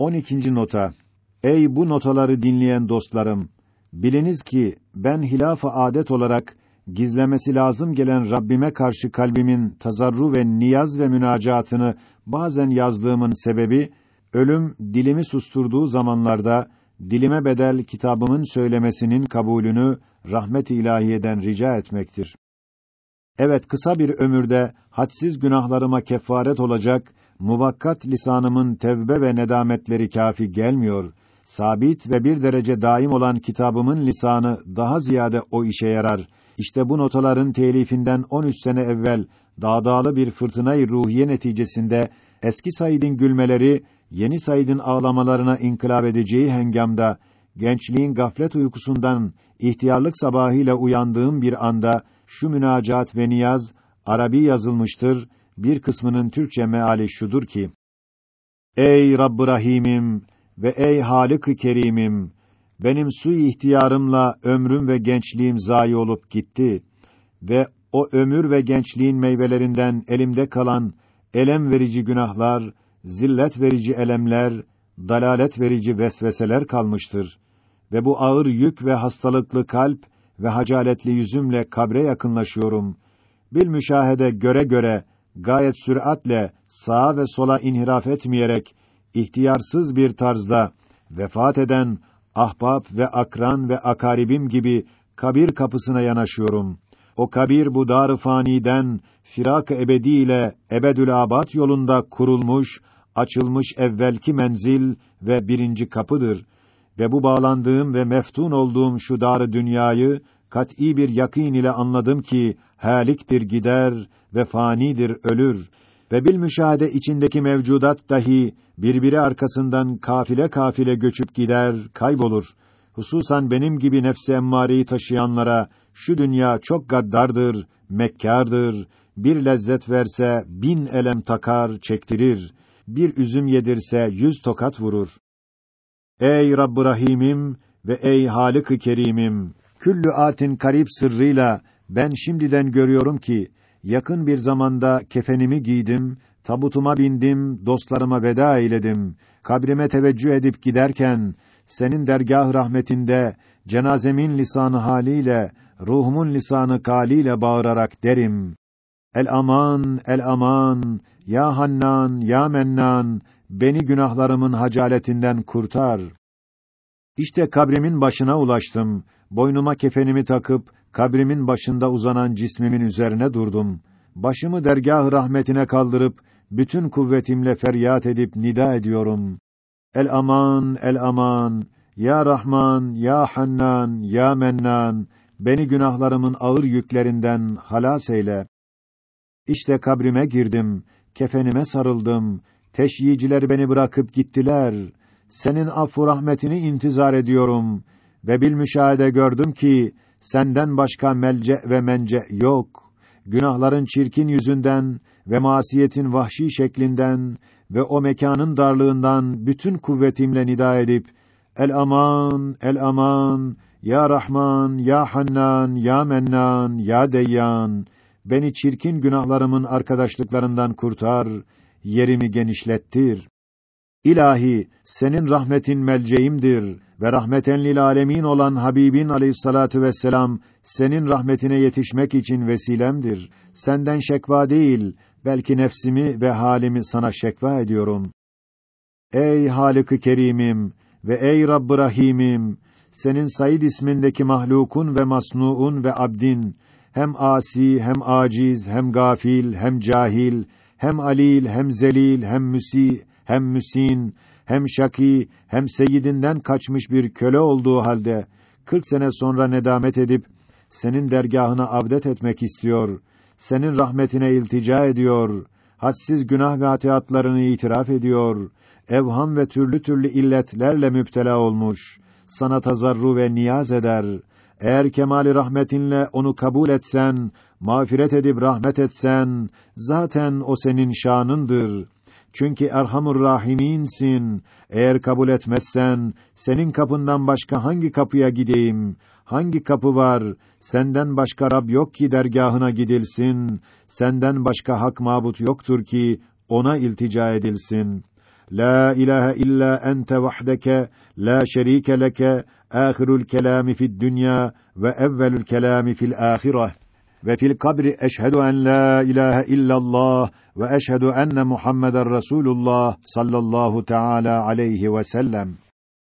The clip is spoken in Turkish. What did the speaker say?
12. nota. Ey bu notaları dinleyen dostlarım, biliniz ki ben hilaf adet olarak gizlemesi lazım gelen Rabbime karşı kalbimin tazarru ve niyaz ve münacatını bazen yazdığımın sebebi ölüm dilimi susturduğu zamanlarda dilime bedel kitabımın söylemesinin kabulünü rahmet-i ilahiyeden rica etmektir. Evet kısa bir ömürde hadsiz günahlarıma kefaret olacak muvakkat lisanımın tevbe ve nedametleri kafi gelmiyor. Sabit ve bir derece daim olan kitabımın lisanı daha ziyade o işe yarar. İşte bu notaların telifinden 13 sene evvel dağdağlı bir fırtınayı ruhiye neticesinde eski Said'in gülmeleri yeni Said'in ağlamalarına inkılap edeceği hengamda gençliğin gaflet uykusundan ihtiyarlık sabahıyla uyandığım bir anda şu münacat ve niyaz Arabi yazılmıştır. Bir kısmının Türkçe meali şudur ki: Ey Rabb-ı Rahimim ve ey Halık-ı Kerimim benim su ihtiyarımla ömrüm ve gençliğim zayi olup gitti ve o ömür ve gençliğin meyvelerinden elimde kalan elem verici günahlar, zillet verici elemler, dalalet verici vesveseler kalmıştır ve bu ağır yük ve hastalıklı kalp ve hacaletli yüzümle kabre yakınlaşıyorum. Bil müşahede göre göre gayet süratle sağa ve sola inhiraf etmeyerek ihtiyarsız bir tarzda vefat eden ahbap ve akran ve akaribim gibi kabir kapısına yanaşıyorum. O kabir bu dar faniden firak ebedi ile ebedül abad yolunda kurulmuş, açılmış evvelki menzil ve birinci kapıdır ve bu bağlandığım ve meftun olduğum şu dar dünyayı kat'î bir yakîn ile anladım ki haliktir gider ve fanidir ölür ve bil müşahede içindeki mevcudat dahi birbiri arkasından kafile kafile göçüp gider, kaybolur. Hususan benim gibi nefsi emmareyi taşıyanlara şu dünya çok gaddardır, mekkardır. Bir lezzet verse bin elem takar, çektirir. Bir üzüm yedirse yüz tokat vurur. Ey Rabb-ı Rahimim ve ey Halık-ı Kerimim, küllü atin karib sırrıyla ben şimdiden görüyorum ki yakın bir zamanda kefenimi giydim, tabutuma bindim, dostlarıma veda eyledim. Kabrime teveccüh edip giderken senin dergah rahmetinde cenazemin lisanı haliyle, ruhumun lisanı kaliyle bağırarak derim. El aman, el aman, ya Hannan, ya Mennan, beni günahlarımın hacaletinden kurtar. İşte kabrimin başına ulaştım. Boynuma kefenimi takıp kabrimin başında uzanan cismimin üzerine durdum. Başımı dergâh rahmetine kaldırıp bütün kuvvetimle feryat edip nida ediyorum. El aman, el aman, ya Rahman, ya Hannan, ya Mennan, beni günahlarımın ağır yüklerinden halas eyle. İşte kabrime girdim, kefenime sarıldım. Teşyiciler beni bırakıp gittiler. Senin affu rahmetini intizar ediyorum ve bil müşahede gördüm ki senden başka melce ve mence yok. Günahların çirkin yüzünden ve masiyetin vahşi şeklinden ve o mekanın darlığından bütün kuvvetimle nida edip el aman el aman ya Rahman ya Hannan ya Mennan ya Deyyan beni çirkin günahlarımın arkadaşlıklarından kurtar yerimi genişlettir İlahi senin rahmetin melceğimdir ve rahmeten lil alemin olan Habibin aleyhissalatu vesselam senin rahmetine yetişmek için vesilemdir. Senden şekva değil, belki nefsimi ve halimi sana şekva ediyorum. Ey Halık-ı Kerimim ve ey Rabb-ı Rahimim, senin Said ismindeki mahlukun ve masnuun ve abdin hem asi hem aciz hem gafil hem cahil hem alil hem zelil hem müsi hem müsin hem şaki hem seyidinden kaçmış bir köle olduğu halde 40 sene sonra nedamet edip senin dergahına abdet etmek istiyor. Senin rahmetine iltica ediyor. Hadsiz günah ve hatiatlarını itiraf ediyor. Evham ve türlü türlü illetlerle müptela olmuş. Sana tazarru ve niyaz eder. Eğer kemali rahmetinle onu kabul etsen, mağfiret edip rahmet etsen, zaten o senin şanındır. Çünkü Erhamur Rahiminsin. Eğer kabul etmezsen senin kapından başka hangi kapıya gideyim? Hangi kapı var? Senden başka Rab yok ki dergahına gidilsin. Senden başka hak mabut yoktur ki ona iltica edilsin. La ilahe illa ente vahdeke la şerike leke ahirul kelami fid dünya ve evvelül kelami fil ahireh ve fil kabri eşhedü en la ilahe illallah وأشهد أن محمد رسول الله صلى الله تعالى عليه وسلم.